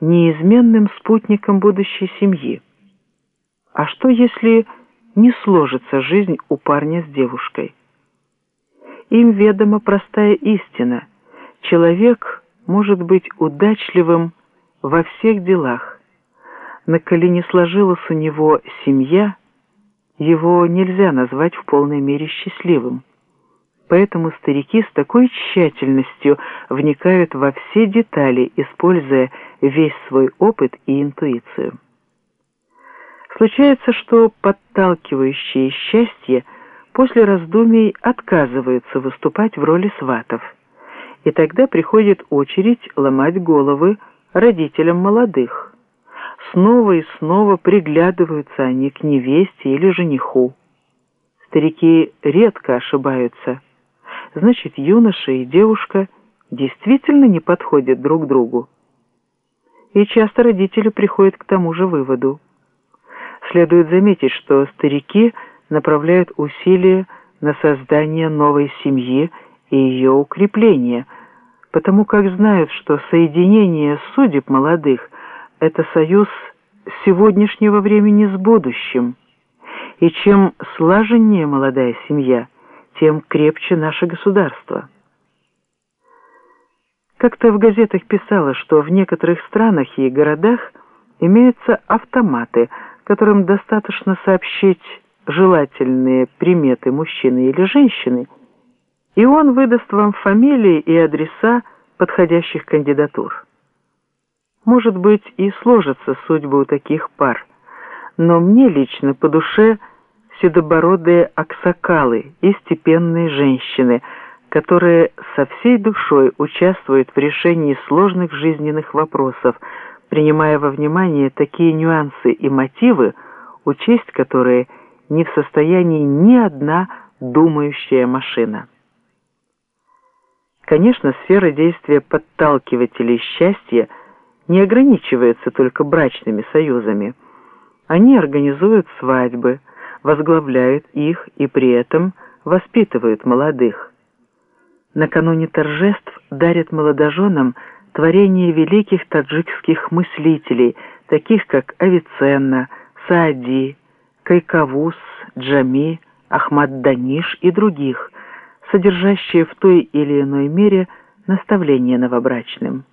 неизменным спутником будущей семьи. А что, если не сложится жизнь у парня с девушкой? Им ведома простая истина. Человек может быть удачливым во всех делах. Но коли не сложилась у него семья, его нельзя назвать в полной мере счастливым. Поэтому старики с такой тщательностью вникают во все детали, используя весь свой опыт и интуицию. Случается, что подталкивающие счастье после раздумий отказываются выступать в роли сватов. И тогда приходит очередь ломать головы родителям молодых. Снова и снова приглядываются они к невесте или жениху. Старики редко ошибаются. Значит, юноша и девушка действительно не подходят друг другу. И часто родители приходят к тому же выводу. Следует заметить, что старики направляют усилия на создание новой семьи и ее укрепление, потому как знают, что соединение судеб молодых – это союз сегодняшнего времени с будущим. И чем слаженнее молодая семья, тем крепче наше государство. Как-то в газетах писала, что в некоторых странах и городах имеются автоматы, которым достаточно сообщить желательные приметы мужчины или женщины, и он выдаст вам фамилии и адреса подходящих кандидатур. Может быть, и сложится судьба у таких пар, но мне лично по душе седобородые аксакалы и степенные женщины – которые со всей душой участвуют в решении сложных жизненных вопросов, принимая во внимание такие нюансы и мотивы, учесть которые не в состоянии ни одна думающая машина. Конечно, сфера действия подталкивателей счастья не ограничивается только брачными союзами. Они организуют свадьбы, возглавляют их и при этом воспитывают молодых накануне торжеств дарят молодоженам творения великих таджикских мыслителей, таких как Авиценна, Саади, Кайкавус, Джами, Ахмад Даниш и других, содержащие в той или иной мере наставления новобрачным.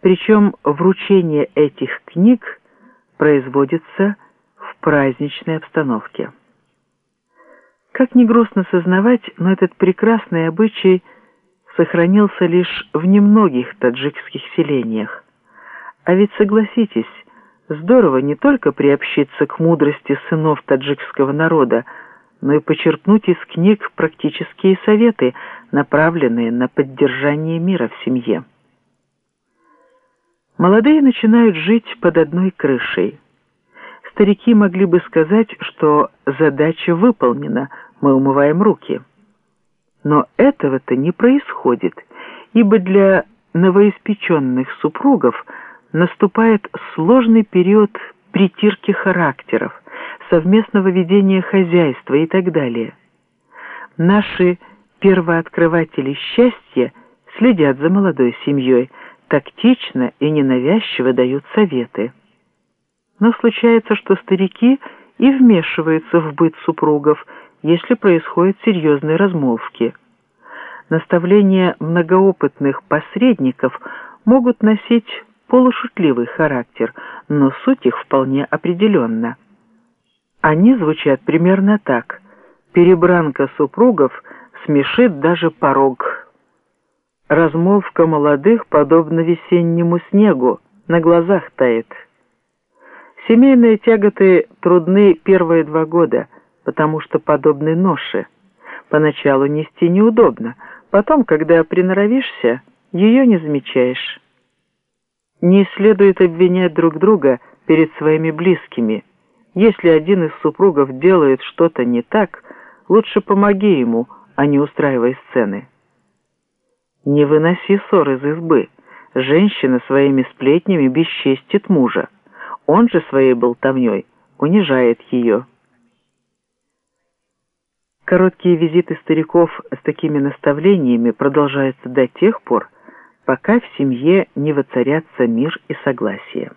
Причем вручение этих книг производится в праздничной обстановке. Как ни грустно сознавать, но этот прекрасный обычай – сохранился лишь в немногих таджикских селениях. А ведь согласитесь, здорово не только приобщиться к мудрости сынов таджикского народа, но и почерпнуть из книг практические советы, направленные на поддержание мира в семье. Молодые начинают жить под одной крышей. Старики могли бы сказать, что задача выполнена, мы умываем руки. Но этого-то не происходит, ибо для новоиспеченных супругов наступает сложный период притирки характеров, совместного ведения хозяйства и так далее. Наши первооткрыватели счастья следят за молодой семьей, тактично и ненавязчиво дают советы. Но случается, что старики и вмешиваются в быт супругов – если происходят серьезные размолвки. Наставления многоопытных посредников могут носить полушутливый характер, но суть их вполне определенна. Они звучат примерно так. Перебранка супругов смешит даже порог. Размолвка молодых подобно весеннему снегу, на глазах тает. Семейные тяготы трудны первые два года – потому что подобной ноши поначалу нести неудобно, потом, когда приноровишься, ее не замечаешь. Не следует обвинять друг друга перед своими близкими. Если один из супругов делает что-то не так, лучше помоги ему, а не устраивай сцены. Не выноси ссор из избы. Женщина своими сплетнями бесчестит мужа. Он же своей болтовней унижает ее. Короткие визиты стариков с такими наставлениями продолжаются до тех пор, пока в семье не воцарятся мир и согласие.